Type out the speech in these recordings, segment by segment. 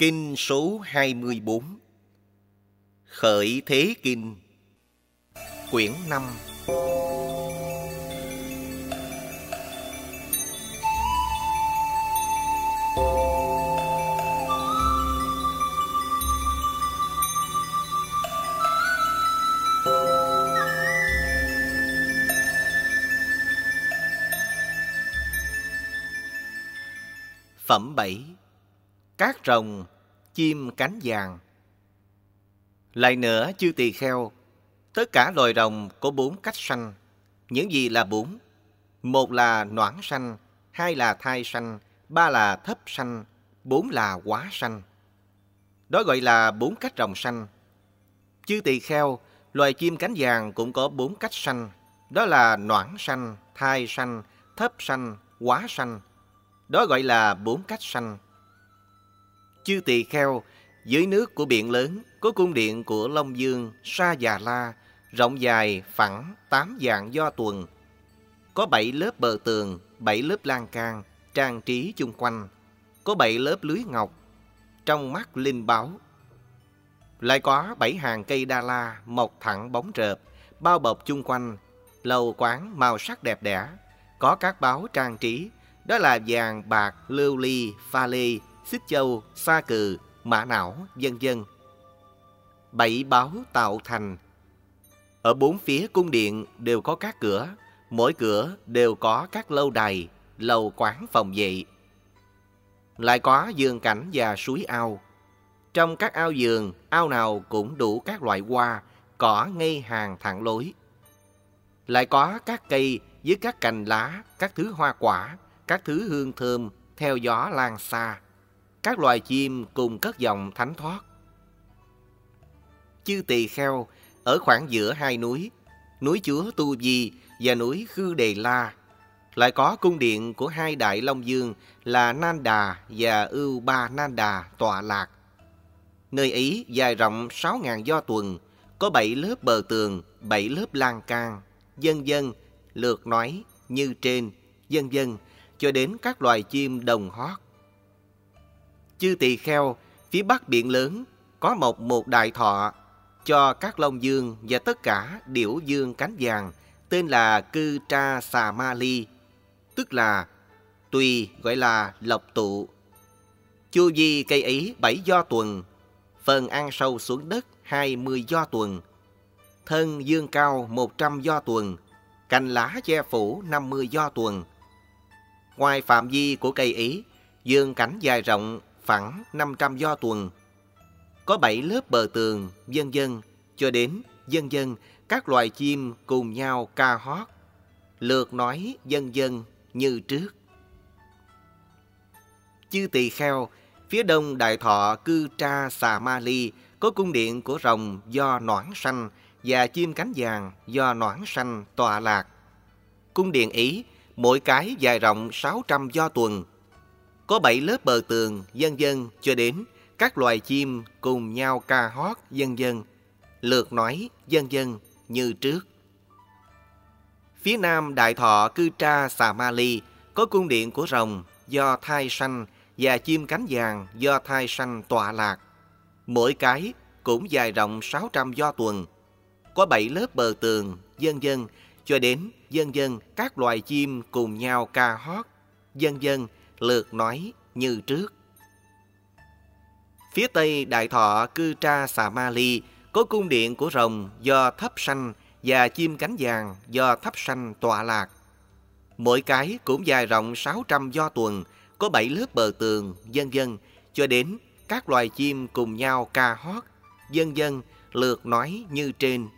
Kinh số 24 Khởi Thế Kinh. Quyển 5 Phẩm 7 các rồng, chim cánh vàng. Lại nữa chư tỳ kheo Tất cả loài rồng có bốn cách sanh. Những gì là bốn? Một là noãn sanh Hai là thai sanh Ba là thấp sanh Bốn là quá sanh. Đó gọi là bốn cách rồng sanh. Chư tỳ kheo Loài chim cánh vàng cũng có bốn cách sanh. Đó là noãn sanh, thai sanh, thấp sanh, quá sanh. Đó gọi là bốn cách sanh. Chư tỳ kheo, dưới nước của biển lớn có cung điện của Long Dương, Sa Già La, rộng dài phẳng tám dạng do tuần. Có bảy lớp bờ tường, bảy lớp lan can, trang trí chung quanh. Có bảy lớp lưới ngọc, trong mắt linh báo. Lại có bảy hàng cây đa la mọc thẳng bóng rợp, bao bọc chung quanh, lầu quán màu sắc đẹp đẽ, có các báo trang trí đó là vàng, bạc, lưu ly, pha lê, xích châu, sa cừ, mã não, vân vân. Bảy báo tạo thành. Ở bốn phía cung điện đều có các cửa, mỗi cửa đều có các lâu đài, lầu quán phòng vệ. Lại có giường cảnh và suối ao. Trong các ao giường, ao nào cũng đủ các loại hoa, cỏ ngay hàng thẳng lối. Lại có các cây với các cành lá, các thứ hoa quả, các thứ hương thơm theo gió lan xa. Các loài chim cùng cất dòng thánh thoát. Chư tỳ kheo ở khoảng giữa hai núi, núi Chúa Tu Di và núi Khư Đề La. Lại có cung điện của hai đại Long Dương là Nan Đà và Ưu Ba Nan Đà tọa lạc. Nơi ấy dài rộng sáu ngàn do tuần, có bảy lớp bờ tường, bảy lớp lan can, dân dân, lượt nói như trên, dân dân, cho đến các loài chim đồng hót. Chư tỳ kheo, phía bắc biển lớn, có một một đại thọ cho các long dương và tất cả điểu dương cánh vàng tên là Cư Tra Xà Ma Ly, tức là tùy gọi là lộc tụ. Chu di cây ấy bảy do tuần, phần ăn sâu xuống đất hai mươi do tuần, thân dương cao một trăm do tuần, cành lá che phủ năm mươi do tuần, Ngoài phạm vi của cây ý, dương cảnh dài rộng phẳng 500 do tuần. Có 7 lớp bờ tường, dân dân, cho đến dân dân, các loài chim cùng nhau ca hót. Lượt nói dân dân như trước. Chư tỳ kheo, phía đông đại thọ cư tra xà ma ly, có cung điện của rồng do noãn xanh và chim cánh vàng do noãn xanh tọa lạc. Cung điện ý mỗi cái dài rộng 600 do tuần. Có bảy lớp bờ tường, dân dân cho đến các loài chim cùng nhau ca hót dân dân, lượt nói dân dân như trước. Phía nam Đại Thọ Cư Tra Xà Ma Ly có cung điện của rồng do thai sanh và chim cánh vàng do thai sanh tọa lạc. Mỗi cái cũng dài rộng 600 do tuần. Có 7 lớp bờ tường, dân dân cho đến dân dân các loài chim cùng nhau ca hót, dân dân lượt nói như trước. Phía tây Đại Thọ Cư Tra Xà Ma Ly có cung điện của rồng do thấp xanh và chim cánh vàng do thấp xanh tọa lạc. Mỗi cái cũng dài rộng 600 do tuần, có 7 lớp bờ tường, dân dân, cho đến các loài chim cùng nhau ca hót, dân dân lượt nói như trên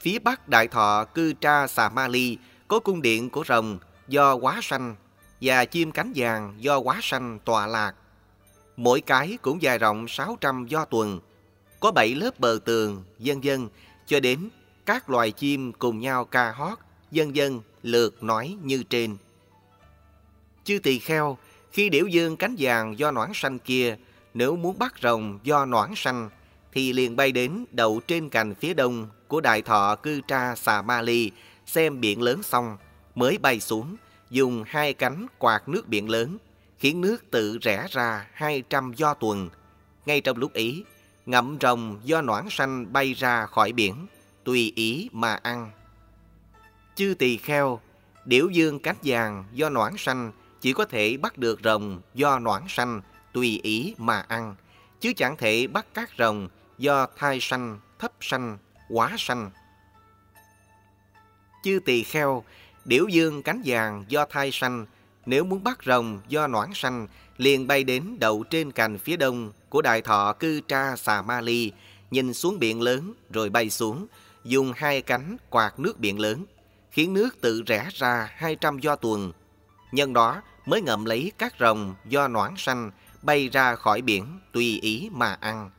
Phía bắc Đại Thọ Cư Tra Xà Ma Ly có cung điện của rồng do quá xanh và chim cánh vàng do quá xanh tọa lạc. Mỗi cái cũng dài rộng 600 do tuần, có 7 lớp bờ tường, dân dân, cho đến các loài chim cùng nhau ca hót, dân dân lượt nói như trên. Chư tỳ kheo, khi điểu dương cánh vàng do noãn xanh kia, nếu muốn bắt rồng do noãn xanh, thì liền bay đến đậu trên cành phía đông của đại thọ cư tra xà ma ly xem biển lớn xong mới bay xuống dùng hai cánh quạt nước biển lớn khiến nước tự rẽ ra hai trăm do tuần. Ngay trong lúc ý, ngậm rồng do noãn xanh bay ra khỏi biển, tùy ý mà ăn. Chư tỳ kheo, điểu dương cánh vàng do noãn xanh chỉ có thể bắt được rồng do noãn xanh tùy ý mà ăn, chứ chẳng thể bắt các rồng do thai xanh, thấp xanh, quá xanh. Chư tỳ kheo, điểu dương cánh vàng do thai xanh, nếu muốn bắt rồng do noãn xanh, liền bay đến đậu trên cành phía đông của đại thọ cư tra xà ma ly, nhìn xuống biển lớn rồi bay xuống, dùng hai cánh quạt nước biển lớn, khiến nước tự rẽ ra hai trăm do tuần. Nhân đó mới ngậm lấy các rồng do noãn xanh bay ra khỏi biển tùy ý mà ăn.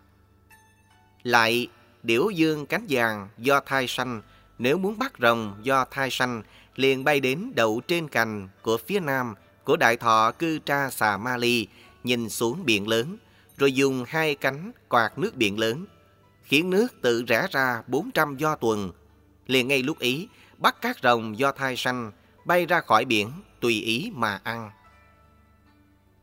Lại, điểu dương cánh vàng do thai xanh, nếu muốn bắt rồng do thai xanh, liền bay đến đậu trên cành của phía nam của đại thọ cư tra xà ma ly, nhìn xuống biển lớn, rồi dùng hai cánh quạt nước biển lớn, khiến nước tự rẽ ra 400 do tuần. Liền ngay lúc ý, bắt các rồng do thai xanh, bay ra khỏi biển, tùy ý mà ăn.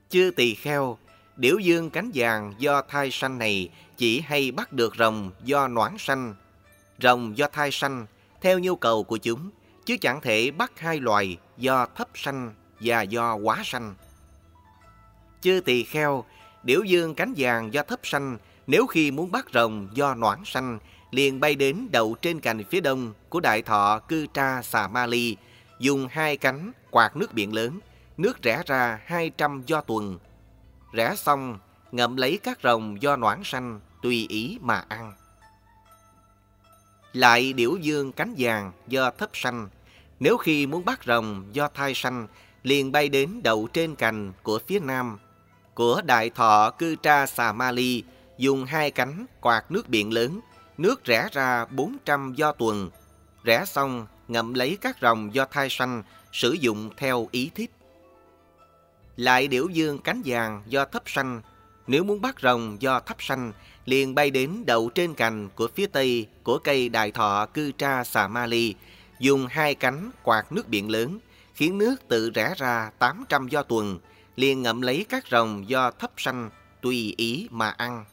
Chư tỳ kheo, điểu dương cánh vàng do thai xanh này chỉ hay bắt được rồng do noãn xanh, rồng do thai xanh theo nhu cầu của chúng, chứ chẳng thể bắt hai loài do thấp xanh và do quá xanh. Chư tỳ kheo, điểu dương cánh vàng do thấp xanh, nếu khi muốn bắt rồng do noãn xanh, liền bay đến đậu trên cành phía đông của đại thọ cư tra xà ma ly, dùng hai cánh quạt nước biển lớn, nước rẽ ra hai trăm do tuần. Rẽ xong, ngậm lấy các rồng do noãn xanh, tùy ý mà ăn. Lại điểu dương cánh vàng do thấp xanh, nếu khi muốn bắt rồng do thai xanh, liền bay đến đậu trên cành của phía nam của đại thọ cư tra xà ma ly, dùng hai cánh quạt nước biển lớn, nước rẽ ra 400 do tuần. Rẽ xong, ngậm lấy các rồng do thai xanh, sử dụng theo ý thích. Lại điểu dương cánh vàng do thấp xanh, nếu muốn bắt rồng do thấp xanh, liền bay đến đậu trên cành của phía tây của cây đại thọ cư tra xà ma ly, dùng hai cánh quạt nước biển lớn, khiến nước tự rẽ ra 800 do tuần, liền ngậm lấy các rồng do thấp xanh, tùy ý mà ăn.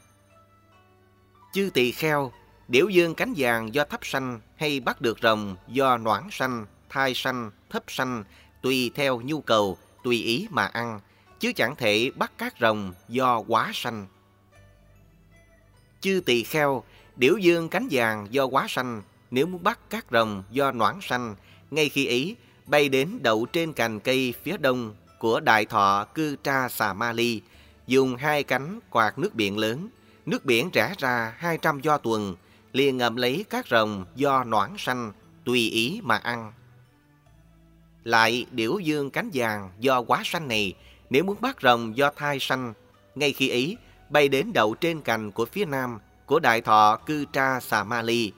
Chư tỳ kheo, điểu dương cánh vàng do thấp xanh hay bắt được rồng do noãn xanh, thai xanh, thấp xanh, tùy theo nhu cầu, tùy ý mà ăn, chứ chẳng thể bắt các rồng do quá xanh. Chư tỳ kheo, điểu dương cánh vàng do quá xanh, nếu muốn bắt các rồng do noãn xanh, ngay khi ấy bay đến đậu trên cành cây phía đông của đại thọ cư tra xà ma ly, dùng hai cánh quạt nước biển lớn, nước biển rẽ ra hai trăm do tuần, liền ngậm lấy các rồng do noãn xanh, tùy ý mà ăn. Lại điểu dương cánh vàng do quá xanh này, nếu muốn bắt rồng do thai xanh, ngay khi ấy bay đến đậu trên cành của phía nam của đại thọ cư tra xà ma ly,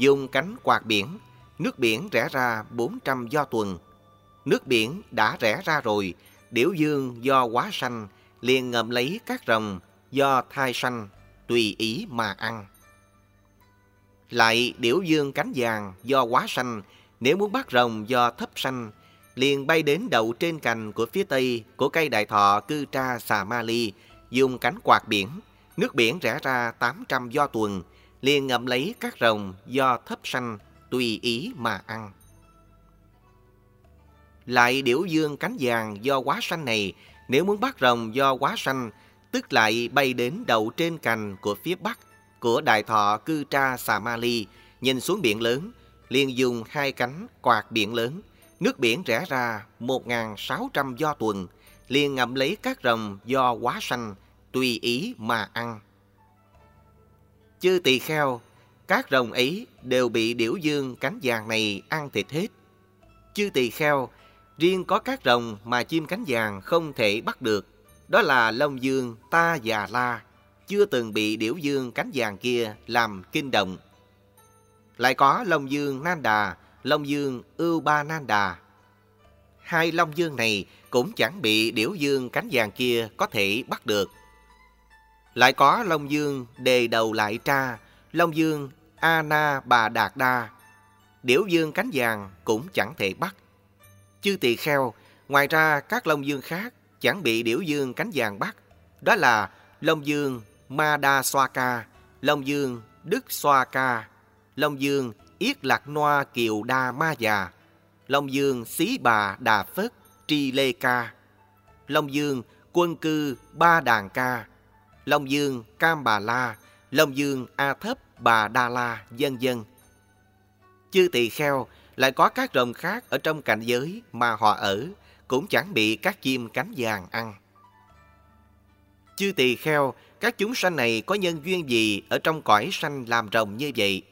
dùng cánh quạt biển, nước biển rẽ ra 400 do tuần. Nước biển đã rẽ ra rồi, điểu dương do quá xanh, liền ngậm lấy các rồng do thai xanh, tùy ý mà ăn. Lại điểu dương cánh vàng do quá xanh, nếu muốn bắt rồng do thấp xanh, liền bay đến đậu trên cành của phía tây của cây đại thọ cư tra xà ma ly, dùng cánh quạt biển, nước biển rẽ ra 800 do tuần, liền ngậm lấy các rồng do thấp xanh, tùy ý mà ăn. Lại điểu dương cánh vàng do quá xanh này, nếu muốn bắt rồng do quá xanh, tức lại bay đến đầu trên cành của phía bắc của đại thọ cư tra xà ma ly, nhìn xuống biển lớn, liền dùng hai cánh quạt biển lớn, nước biển rẽ ra 1.600 do tuần, liền ngậm lấy các rồng do quá xanh, tùy ý mà ăn. Chư tỳ kheo, các rồng ấy đều bị điểu dương cánh vàng này ăn thịt hết. Chư tỳ kheo, riêng có các rồng mà chim cánh vàng không thể bắt được. Đó là Long Dương, Ta và La, chưa từng bị điểu dương cánh vàng kia làm kinh động. Lại có Long Dương Nan Đà, Long Dương Ưu Ba Nan Đà. Hai Long Dương này cũng chẳng bị điểu dương cánh vàng kia có thể bắt được. Lại có Long Dương đề đầu lại tra, Long Dương A Na Bà Đạt Đa. Điểu dương cánh vàng cũng chẳng thể bắt. Chư tỳ kheo, ngoài ra các Long Dương khác chẳng bị điểu dương cánh vàng bắt. Đó là Long Dương Ma đa Xoa Ca, Long Dương Đức Xoa Ca, Long Dương Yết Lạc Noa Kiều Đa Ma Già, Long Dương Xí Bà Đà Phất Tri Lê Ca, Long Dương Quân Cư Ba Đàn Ca, Long Dương Cam Bà La, Long Dương A Thấp Bà Đa La, dân dân. Chư tỳ kheo lại có các rồng khác ở trong cảnh giới mà họ ở, cũng chẳng bị các chim cánh vàng ăn. Chư tỳ kheo, các chúng sanh này có nhân duyên gì ở trong cõi sanh làm rồng như vậy?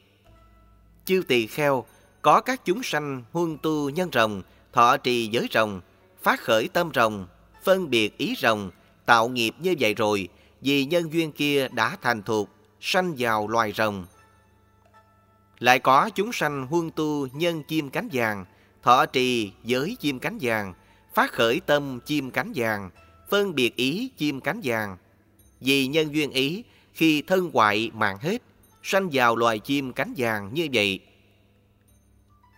Chư tỳ kheo, có các chúng sanh huân tu nhân rồng, thọ trì giới rồng, phát khởi tâm rồng, phân biệt ý rồng, tạo nghiệp như vậy rồi, vì nhân duyên kia đã thành thuộc, sanh vào loài rồng. Lại có chúng sanh huân tu nhân chim cánh vàng, thọ trì giới chim cánh vàng, phát khởi tâm chim cánh vàng, phân biệt ý chim cánh vàng. Vì nhân duyên ý, khi thân hoại mạng hết, sanh vào loài chim cánh vàng như vậy.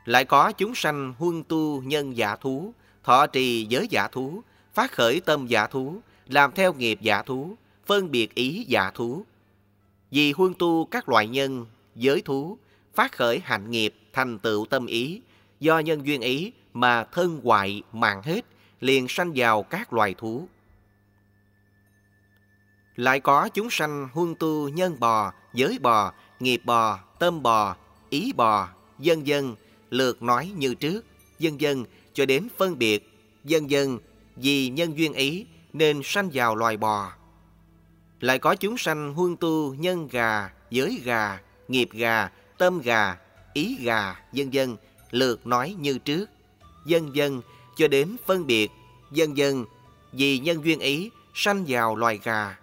Lại có chúng sanh huân tu nhân giả thú, thọ trì giới giả thú, phát khởi tâm giả thú, làm theo nghiệp giả thú, phân biệt ý giả thú. Vì huân tu các loại nhân, giới thú, phát khởi hạnh nghiệp thành tựu tâm ý, do nhân duyên ý mà thân hoại mạng hết, liền sanh vào các loài thú. Lại có chúng sanh huân tu nhân bò, giới bò, nghiệp bò, tâm bò, ý bò, dân dân, lượt nói như trước, dân dân cho đến phân biệt, dân dân vì nhân duyên ý nên sanh vào loài bò. Lại có chúng sanh huân tu nhân gà, giới gà, nghiệp gà, tâm gà, ý gà, dân dân, lượt nói như trước, dân dân cho đến phân biệt, dân dân vì nhân duyên ý sanh vào loài gà.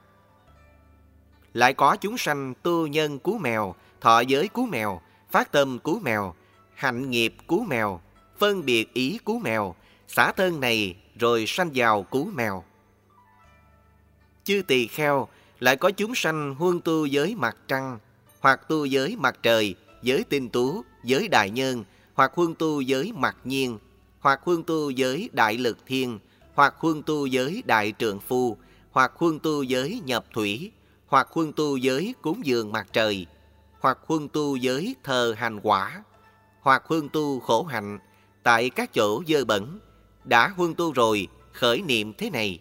Lại có chúng sanh tu nhân cứu mèo, thọ giới cứu mèo, phát tâm cứu mèo, hạnh nghiệp cứu mèo, phân biệt ý cứu mèo, xả thân này rồi sanh vào cứu mèo. Chư tỳ kheo lại có chúng sanh huân tu giới mặt trăng, hoặc tu giới mặt trời, giới tinh tú, giới đại nhân, hoặc huân tu giới mặt nhiên, hoặc huân tu giới đại lực thiên, hoặc huân tu giới đại trượng phu, hoặc huân tu giới nhập thủy, hoặc huân tu giới cúng dường mặt trời, hoặc huân tu giới thờ hành quả, hoặc huân tu khổ hạnh tại các chỗ dơ bẩn, đã huân tu rồi khởi niệm thế này.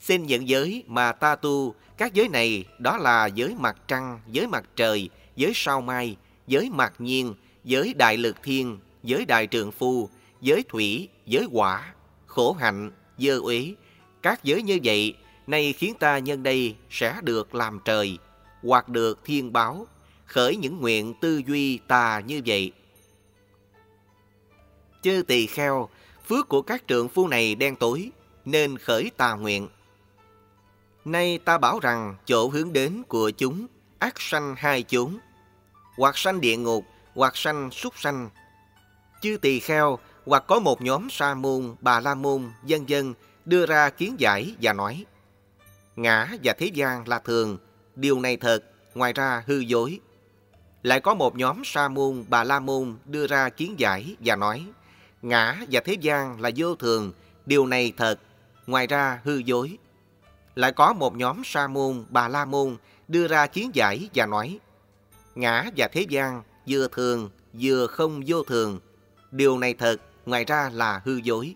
Xin nhận giới mà ta tu, các giới này đó là giới mặt trăng, giới mặt trời, giới sao mai, giới mặt nhiên, giới đại lực thiên, giới đại trường phu, giới thủy, giới quả, khổ hạnh, dơ uế. Các giới như vậy, nay khiến ta nhân đây sẽ được làm trời, hoặc được thiên báo, khởi những nguyện tư duy ta như vậy. Chư tỳ kheo, phước của các trượng phu này đen tối, nên khởi tà nguyện. Nay ta bảo rằng chỗ hướng đến của chúng ác sanh hai chúng, hoặc sanh địa ngục, hoặc sanh súc sanh. Chư tỳ kheo, hoặc có một nhóm sa môn, bà la môn, dân dân đưa ra kiến giải và nói Ngã và thế gian là thường, điều này thật, ngoài ra hư dối. Lại có một nhóm sa môn, bà la môn đưa ra kiến giải và nói Ngã và thế gian là vô thường, điều này thật, ngoài ra hư dối. Lại có một nhóm sa môn, bà la môn đưa ra kiến giải và nói Ngã và thế gian vừa thường, vừa không vô thường, điều này thật, ngoài ra là hư dối.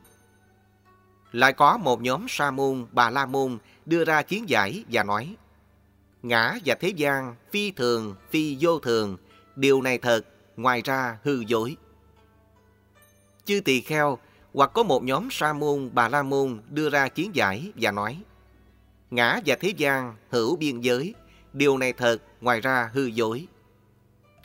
Lại có một nhóm sa môn, bà la môn đưa ra kiến giải và nói Ngã và thế gian phi thường, phi vô thường, điều này thật, ngoài ra hư dối. Chư tỳ kheo hoặc có một nhóm sa môn, bà la môn đưa ra kiến giải và nói Ngã và thế gian hữu biên giới, điều này thật, ngoài ra hư dối.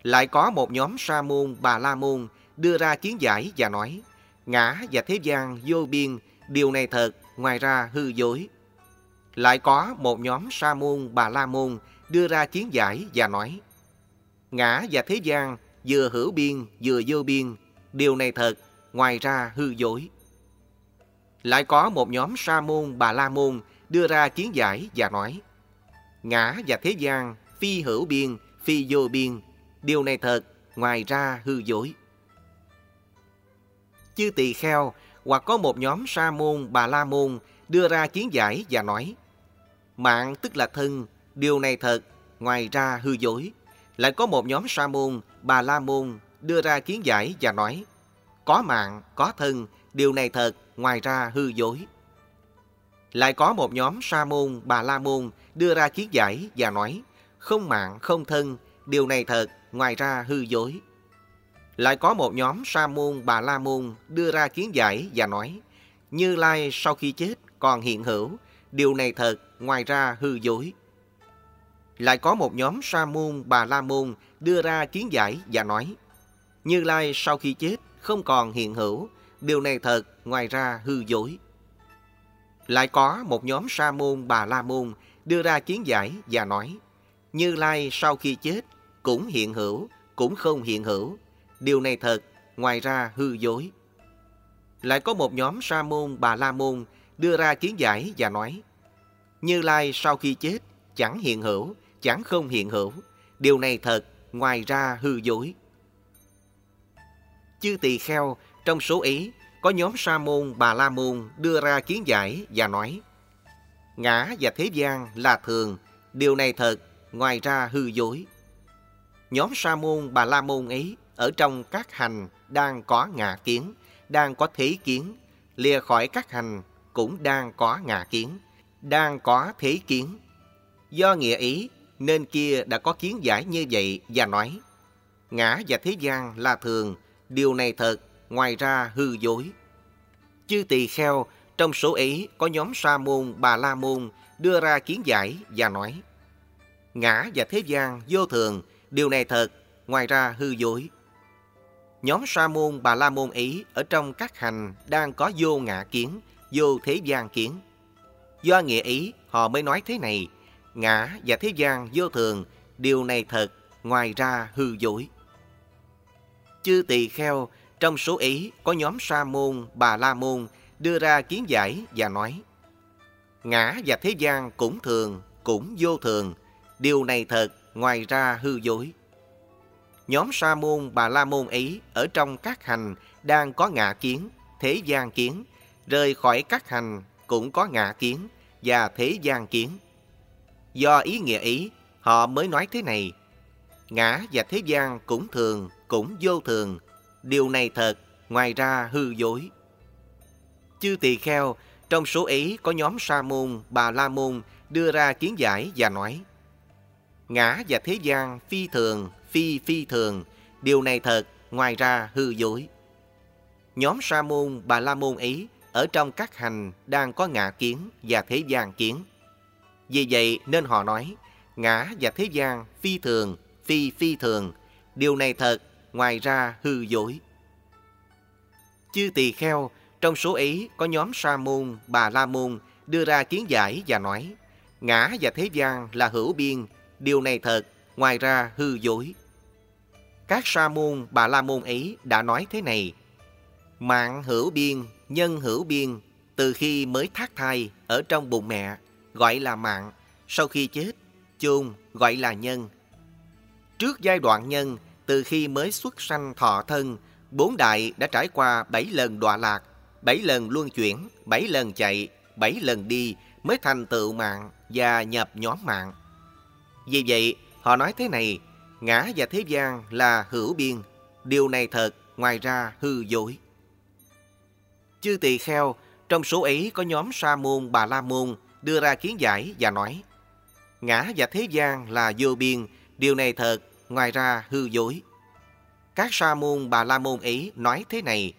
Lại có một nhóm sa môn, bà la môn đưa ra kiến giải và nói Ngã và thế gian vô biên, điều này thật, ngoài ra hư dối. Lại có một nhóm sa môn, bà la môn đưa ra kiến giải và nói Ngã và thế gian vừa hữu biên, vừa vô biên, điều này thật, ngoài ra hư dối. Lại có một nhóm sa môn bà la môn đưa ra kiến giải và nói Ngã và thế gian phi hữu biên, phi vô biên, điều này thật, ngoài ra hư dối. Chư tỳ kheo hoặc có một nhóm sa môn bà la môn đưa ra kiến giải và nói, mạng tức là thân, điều này thật, ngoài ra hư dối. Lại có một nhóm sa môn, bà la môn đưa ra kiến giải và nói, có mạng, có thân, điều này thật, ngoài ra hư dối. Lại có một nhóm sa môn, bà la môn đưa ra kiến giải và nói, không mạng, không thân, điều này thật, ngoài ra hư dối. Lại có một nhóm sa môn, bà la môn đưa ra kiến giải và nói, Như Lai sau khi chết còn hiện hữu, điều này thật, ngoài ra hư dối. Lại có một nhóm sa môn, bà la môn đưa ra kiến giải và nói, Như Lai sau khi chết không còn hiện hữu, điều này thật, ngoài ra hư dối. Lại có một nhóm sa môn, bà la môn đưa ra kiến giải và nói, Như Lai sau khi chết cũng hiện hữu, cũng không hiện hữu, điều này thật, ngoài ra hư dối. Lại có một nhóm sa môn, bà la môn đưa ra kiến giải và nói, Như Lai sau khi chết chẳng hiện hữu, chẳng không hiện hữu, điều này thật, ngoài ra hư dối. Chư tỳ kheo, trong số ấy, có nhóm sa môn, bà la môn đưa ra kiến giải và nói, Ngã và thế gian là thường, điều này thật, ngoài ra hư dối. Nhóm sa môn, bà la môn ấy ở trong các hành đang có ngạ kiến, đang có thế kiến, lìa khỏi các hành cũng đang có ngạ kiến, đang có thế kiến. Do nghĩa ý nên kia đã có kiến giải như vậy và nói, ngã và thế gian là thường, điều này thật, ngoài ra hư dối. Chư tỳ kheo, trong số ấy có nhóm sa môn, bà la môn đưa ra kiến giải và nói, ngã và thế gian vô thường, điều này thật, ngoài ra hư dối. Nhóm sa môn, bà la môn ấy ở trong các hành đang có vô ngã kiến, vô thế gian kiến. Do nghĩa ý, họ mới nói thế này, ngã và thế gian vô thường, điều này thật, ngoài ra hư dối. Chư tỳ kheo, trong số ấy có nhóm sa môn, bà la môn đưa ra kiến giải và nói, ngã và thế gian cũng thường, cũng vô thường, điều này thật, ngoài ra hư dối. Nhóm sa môn, bà la môn ấy ở trong các hành đang có ngã kiến, thế gian kiến, rời khỏi các hành cũng có ngã kiến và thế gian kiến. Do ý nghĩa ý, họ mới nói thế này. Ngã và thế gian cũng thường, cũng vô thường. Điều này thật, ngoài ra hư dối. Chư tỳ kheo, trong số ấy có nhóm sa môn, bà la môn đưa ra kiến giải và nói. Ngã và thế gian phi thường, phi phi thường. Điều này thật, ngoài ra hư dối. Nhóm sa môn, bà la môn ấy ở trong các hành đang có ngã kiến và thế gian kiến. Vì vậy nên họ nói, ngã và thế gian phi thường, phi phi thường. Điều này thật, ngoài ra hư dối. Chư tỳ kheo, trong số ấy có nhóm sa môn, bà la môn đưa ra kiến giải và nói, ngã và thế gian là hữu biên, điều này thật, ngoài ra hư dối. Các sa môn, bà la môn ấy đã nói thế này, mạng hữu biên, nhân hữu biên, từ khi mới thác thai ở trong bụng mẹ, gọi là mạng, sau khi chết, chôn gọi là nhân. Trước giai đoạn nhân, từ khi mới xuất sanh thọ thân, bốn đại đã trải qua bảy lần đọa lạc, bảy lần luân chuyển, bảy lần chạy, bảy lần đi mới thành tựu mạng và nhập nhóm mạng. Vì vậy, họ nói thế này, ngã và thế gian là hữu biên, điều này thật, ngoài ra hư dối. Chư tỳ kheo, trong số ấy có nhóm sa môn, bà la môn đưa ra kiến giải và nói, ngã và thế gian là vô biên, điều này thật, ngoài ra hư dối. Các sa môn, bà la môn ấy nói thế này,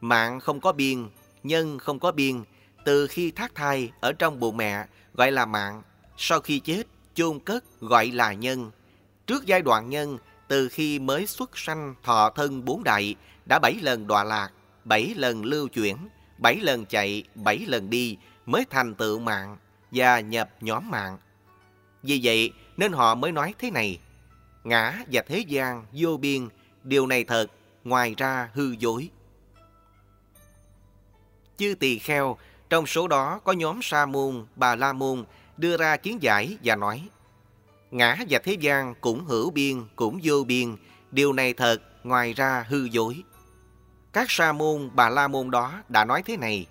mạng không có biên, nhân không có biên, từ khi thác thai ở trong bụng mẹ gọi là mạng, sau khi chết chôn cất gọi là nhân. Trước giai đoạn nhân, từ khi mới xuất sanh thọ thân bốn đại, đã bảy lần đọa lạc, bảy lần lưu chuyển, bảy lần chạy, bảy lần đi mới thành tựu mạng và nhập nhóm mạng. Vì vậy nên họ mới nói thế này, ngã và thế gian vô biên, điều này thật, ngoài ra hư dối. Chư tỳ kheo, trong số đó có nhóm sa môn, bà la môn đưa ra kiến giải và nói, ngã và thế gian cũng hữu biên, cũng vô biên, điều này thật, ngoài ra hư dối. Các sa môn, bà la môn đó đã nói thế này,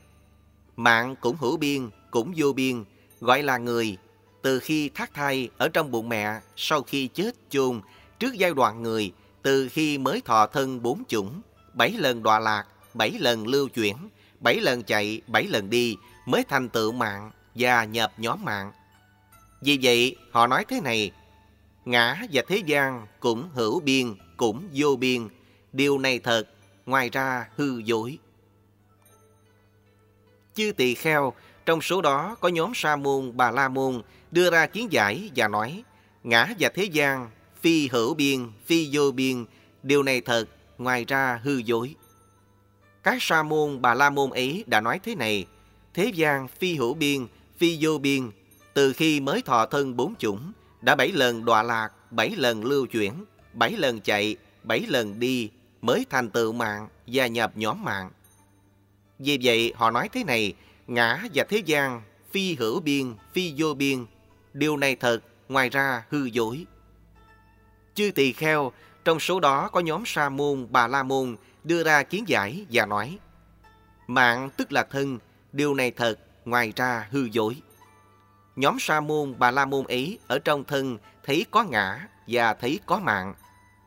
Mạng cũng hữu biên, cũng vô biên, gọi là người. Từ khi thác thai ở trong bụng mẹ, sau khi chết chôn, trước giai đoạn người, từ khi mới thọ thân bốn chủng, bảy lần đọa lạc, bảy lần lưu chuyển, bảy lần chạy, bảy lần đi, mới thành tựu mạng và nhập nhóm mạng. Vì vậy, họ nói thế này, ngã và thế gian cũng hữu biên, cũng vô biên, điều này thật, ngoài ra hư dối. Chư tỳ kheo, trong số đó có nhóm Sa môn, Bà La môn đưa ra kiến giải và nói: ngã và thế gian phi hữu biên, phi vô biên, điều này thật, ngoài ra hư dối. Các sa môn bà la môn ấy đã nói thế này, thế gian phi hữu biên, phi vô biên, từ khi mới thọ thân bốn chủng, đã bảy lần đọa lạc, bảy lần lưu chuyển, bảy lần chạy, bảy lần đi, mới thành tựu mạng và nhập nhóm mạng. Vì vậy họ nói thế này, ngã và thế gian phi hữu biên, phi vô biên, điều này thật, ngoài ra hư dối. Chư tỳ kheo, trong số đó có nhóm Sa môn, Bà La môn đưa ra kiến giải và nói: Mạng tức là thân, điều này thật, ngoài ra hư dối. Nhóm Sa môn, Bà La môn ấy ở trong thân thấy có ngã và thấy có mạng.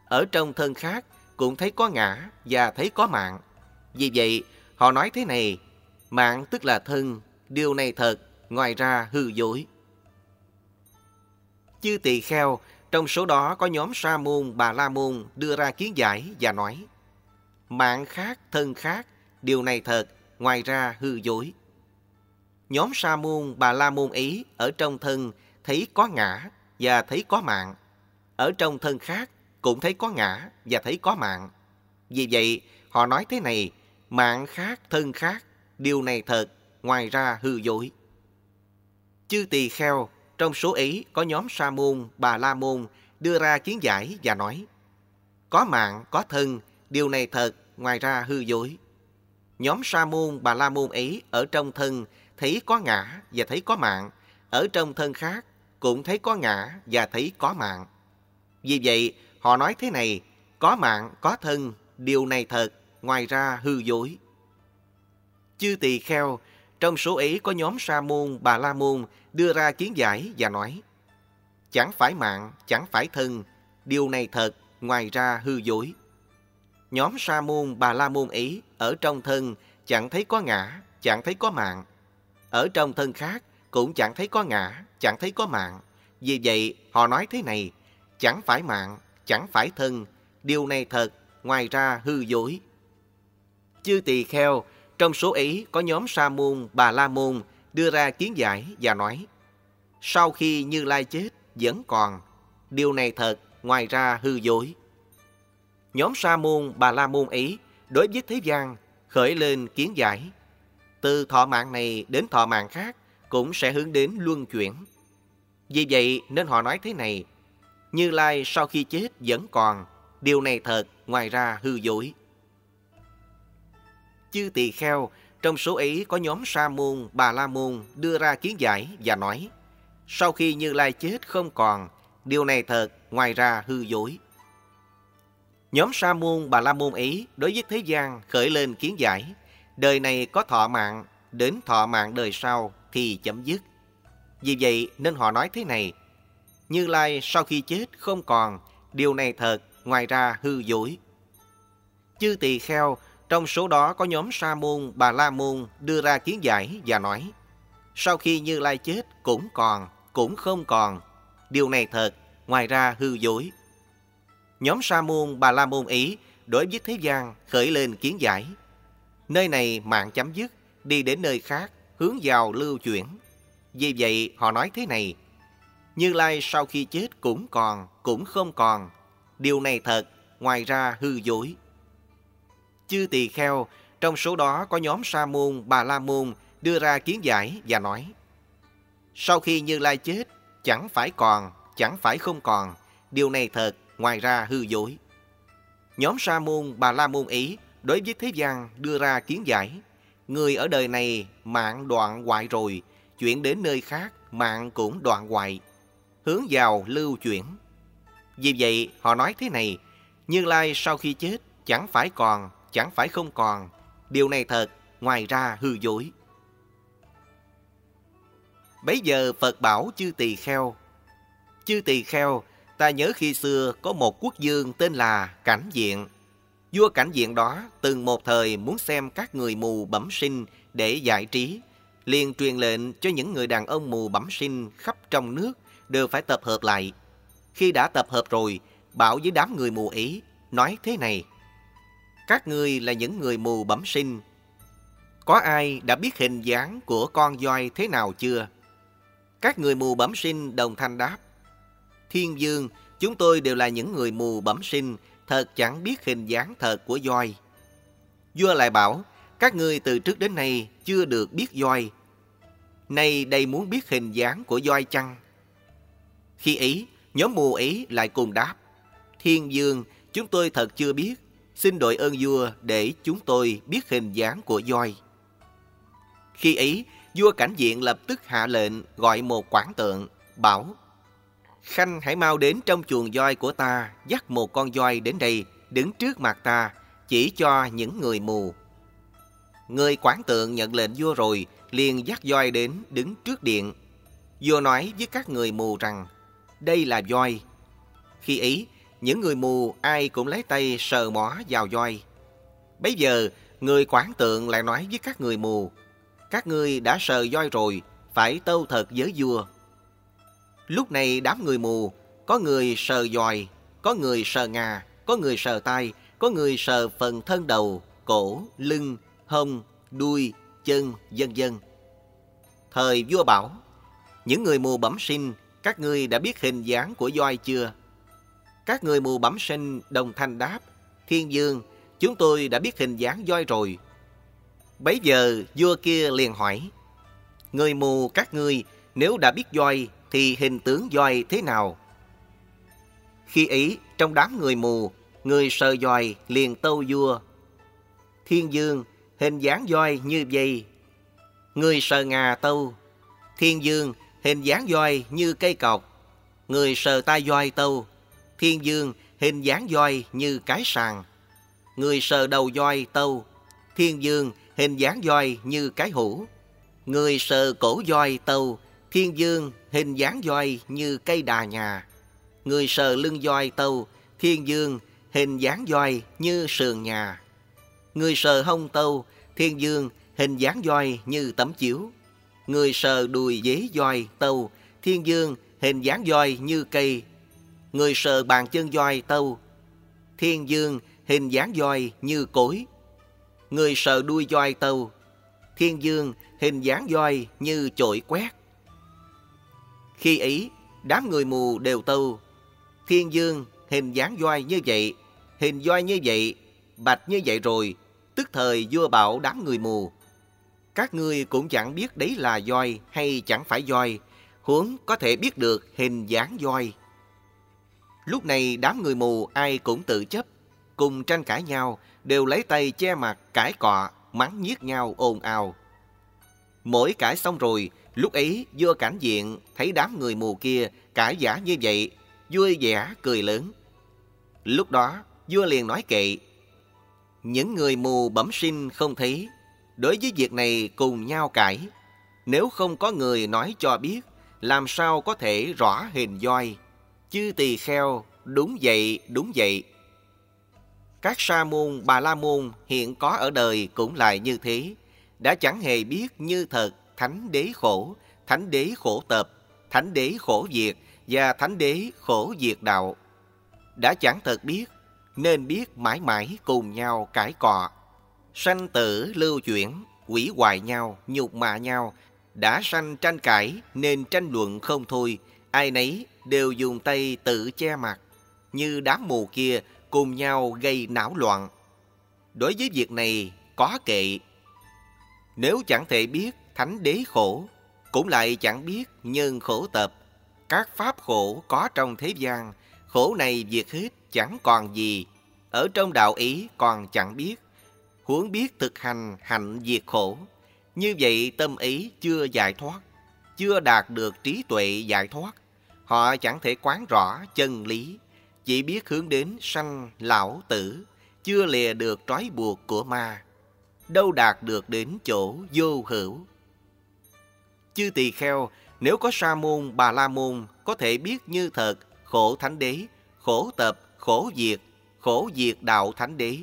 Ở trong thân khác cũng thấy có ngã và thấy có mạng. Vì vậy, họ nói thế này: Mạng tức là thân, điều này thật, ngoài ra hư dối. Chư tỳ kheo trong số đó có nhóm Sa môn, Bà La môn đưa ra kiến giải và nói: Mạng khác, thân khác, điều này thật, ngoài ra hư dối. Nhóm Sa môn, Bà La môn ấy ở trong thân thấy có ngã và thấy có mạng. Ở trong thân khác cũng thấy có ngã và thấy có mạng. Vì vậy, họ nói thế này, mạng khác, thân khác, điều này thật, ngoài ra hư dối. Chư tỳ kheo trong số ấy có nhóm Sa môn, Bà La môn đưa ra kiến giải và nói: Có mạng, có thân, điều này thật, ngoài ra hư dối. Nhóm Sa môn, Bà La môn ấy ở trong thân thấy có ngã và thấy có mạng, ở trong thân khác cũng thấy có ngã và thấy có mạng. Vì vậy, họ nói thế này: Có mạng, có thân, điều này thật, ngoài ra hư dối. Chư tỳ kheo trong số ấy có nhóm Sa môn, Bà La môn đưa ra kiến giải và nói: Chẳng phải mạng, chẳng phải thân, điều này thật, ngoài ra hư dối. Nhóm Sa môn, Bà La môn ấy ở trong thân chẳng thấy có ngã, chẳng thấy có mạng. Ở trong thân khác cũng chẳng thấy có ngã, chẳng thấy có mạng. Vì vậy, họ nói thế này: Chẳng phải mạng, chẳng phải thân, điều này thật, ngoài ra hư dối. Chư tỳ kheo trong số ấy có nhóm Sa môn, Bà La môn đưa ra kiến giải và nói: Sau khi Như Lai chết, vẫn còn, điều này thật, ngoài ra hư dối. Nhóm Sa môn, Bà La môn ấy đối với thế gian khởi lên kiến giải, từ thọ mạng này đến thọ mạng khác cũng sẽ hướng đến luân chuyển. Vì vậy nên họ nói thế này: Như Lai sau khi chết vẫn còn, điều này thật, ngoài ra hư dối chư tỳ kheo, trong số ấy có nhóm Sa môn, Bà La môn đưa ra kiến giải và nói: Sau khi Như Lai chết không còn, điều này thật, ngoài ra hư dối. Nhóm Sa môn, Bà La môn ấy đối với thế gian khởi lên kiến giải: Đời này có thọ mạng, đến thọ mạng đời sau thì chấm dứt. Vì vậy nên họ nói thế này: Như Lai sau khi chết không còn, điều này thật, ngoài ra hư dối. Chư tỳ kheo trong số đó có nhóm Sa môn, Bà La môn đưa ra kiến giải và nói: Sau khi Như Lai chết cũng còn, cũng không còn, điều này thật, ngoài ra hư dối. Nhóm Sa môn, Bà La môn ý đối với thế gian khởi lên kiến giải: Nơi này mạng chấm dứt, đi đến nơi khác, hướng vào lưu chuyển. Vì vậy họ nói thế này: Như Lai sau khi chết cũng còn, cũng không còn, điều này thật, ngoài ra hư dối chư tỳ kheo, trong số đó có nhóm Sa môn, Bà La môn đưa ra kiến giải và nói: Sau khi Như Lai chết, chẳng phải còn, chẳng phải không còn, điều này thật, ngoài ra hư dối. Nhóm Sa môn, Bà La môn ý đối với thế gian đưa ra kiến giải: Người ở đời này mạng đoạn hoại rồi, chuyển đến nơi khác mạng cũng đoạn hoại, hướng vào lưu chuyển. Vì vậy họ nói thế này: Như Lai sau khi chết chẳng phải còn, chẳng phải không còn. Điều này thật, ngoài ra hư dối. Bấy giờ Phật bảo chư tỳ kheo. Chư tỳ kheo, ta nhớ khi xưa có một quốc dương tên là Cảnh Diện. Vua Cảnh Diện đó từng một thời muốn xem các người mù bẩm sinh để giải trí, liền truyền lệnh cho những người đàn ông mù bẩm sinh khắp trong nước đều phải tập hợp lại. Khi đã tập hợp rồi, bảo với đám người mù ý, nói thế này. Các ngươi là những người mù bẩm sinh. Có ai đã biết hình dáng của con voi thế nào chưa? Các người mù bẩm sinh đồng thanh đáp. Thiên dương, chúng tôi đều là những người mù bẩm sinh, thật chẳng biết hình dáng thật của voi. Vua lại bảo, các ngươi từ trước đến nay chưa được biết voi. Nay đây muốn biết hình dáng của voi chăng? Khi ấy, nhóm mù ấy lại cùng đáp. Thiên dương, chúng tôi thật chưa biết. Xin đội ơn vua để chúng tôi biết hình dáng của voi. Khi ấy, vua cảnh diện lập tức hạ lệnh gọi một quản tượng, bảo Khanh hãy mau đến trong chuồng voi của ta, dắt một con voi đến đây, đứng trước mặt ta, chỉ cho những người mù. Người quản tượng nhận lệnh vua rồi, liền dắt voi đến đứng trước điện. Vua nói với các người mù rằng, đây là voi. Khi ấy, những người mù ai cũng lấy tay sờ mỏ vào voi. Bây giờ, người quản tượng lại nói với các người mù, các ngươi đã sờ voi rồi, phải tâu thật với vua. Lúc này đám người mù, có người sờ dòi, có người sờ ngà, có người sờ tay, có người sờ phần thân đầu, cổ, lưng, hông, đuôi, chân, vân vân. Thời vua bảo, những người mù bẩm sinh, các ngươi đã biết hình dáng của voi chưa? Các người mù bẩm sinh đồng thanh đáp, Thiên Dương, chúng tôi đã biết hình dáng voi rồi. Bấy giờ vua kia liền hỏi, Người mù các ngươi nếu đã biết voi thì hình tướng voi thế nào? Khi ấy, trong đám người mù, người sờ voi liền tâu vua. Thiên dương, hình dáng voi như vậy. Người sờ ngà tâu. Thiên dương, hình dáng voi như cây cọc. Người sờ tai voi tâu. Thiên dương, hình dáng voi như cái sàng. Người sờ đầu voi tâu. Thiên dương, hình dáng voi như cái hũ. Người sờ cổ voi tâu. Thiên dương, hình dáng voi như cây đà nhà. Người sờ lưng voi tâu, thiên dương, hình dáng voi như sườn nhà. Người sờ hông tâu, thiên dương, hình dáng voi như tấm chiếu. Người sờ đùi dế voi tâu, thiên dương, hình dáng voi như cây. Người sờ bàn chân voi tâu, thiên dương, hình dáng voi như cối. Người sờ đuôi voi tâu, thiên dương, hình dáng voi như chổi quét. Khi ấy, đám người mù đều tâu, thiên dương hình dáng voi như vậy, hình voi như vậy, bạch như vậy rồi, tức thời vua bảo đám người mù. Các ngươi cũng chẳng biết đấy là voi hay chẳng phải voi, huống có thể biết được hình dáng voi. Lúc này đám người mù ai cũng tự chấp, cùng tranh cãi nhau, đều lấy tay che mặt cãi cọ, mắng nhiếc nhau ồn ào. Mỗi cãi xong rồi, Lúc ấy vua cảnh diện thấy đám người mù kia cãi giả như vậy, vui vẻ cười lớn. Lúc đó vua liền nói kệ, những người mù bẩm sinh không thấy, đối với việc này cùng nhau cãi. Nếu không có người nói cho biết, làm sao có thể rõ hình doi Chư tỳ kheo, đúng vậy, đúng vậy. Các sa môn, bà la môn hiện có ở đời cũng lại như thế, đã chẳng hề biết như thật thánh đế khổ, thánh đế khổ tập, thánh đế khổ diệt và thánh đế khổ diệt đạo. Đã chẳng thật biết, nên biết mãi mãi cùng nhau cãi cọ. Sanh tử lưu chuyển, quỷ hoại nhau, nhục mạ nhau. Đã sanh tranh cãi nên tranh luận không thôi, ai nấy đều dùng tay tự che mặt. Như đám mù kia cùng nhau gây não loạn. Đối với việc này có kệ. Nếu chẳng thể biết thánh đế khổ, cũng lại chẳng biết nhân khổ tập. Các pháp khổ có trong thế gian, khổ này diệt hết chẳng còn gì. Ở trong đạo ý còn chẳng biết, huống biết thực hành hạnh diệt khổ. Như vậy tâm ý chưa giải thoát, chưa đạt được trí tuệ giải thoát. Họ chẳng thể quán rõ chân lý, chỉ biết hướng đến sanh lão tử, chưa lìa được trói buộc của ma. Đâu đạt được đến chỗ vô hữu chư tỳ kheo, Nếu có sa môn, bà la môn có thể biết như thật, khổ thánh đế, khổ tập, khổ diệt, khổ diệt đạo thánh đế.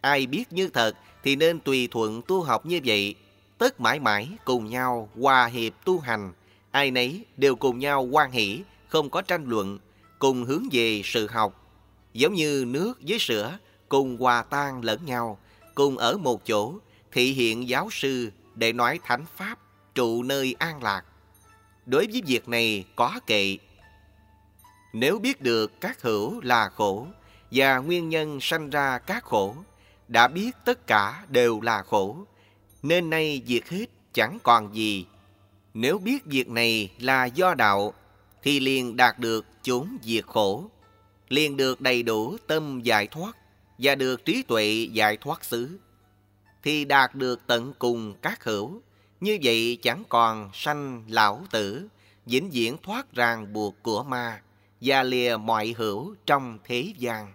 Ai biết như thật thì nên tùy thuận tu học như vậy, tất mãi mãi cùng nhau hòa hiệp tu hành, ai nấy đều cùng nhau quan hỷ, không có tranh luận, cùng hướng về sự học. Giống như nước với sữa, cùng hòa tan lẫn nhau, cùng ở một chỗ, thị hiện giáo sư để nói thánh pháp, trụ nơi an lạc. Đối với việc này có kệ. Nếu biết được các hữu là khổ và nguyên nhân sanh ra các khổ, đã biết tất cả đều là khổ, nên nay diệt hết chẳng còn gì. Nếu biết việc này là do đạo, thì liền đạt được chốn diệt khổ, liền được đầy đủ tâm giải thoát và được trí tuệ giải thoát xứ, thì đạt được tận cùng các hữu. Như vậy chẳng còn sanh lão tử, vĩnh viễn thoát ràng buộc của ma, và lìa mọi hữu trong thế gian.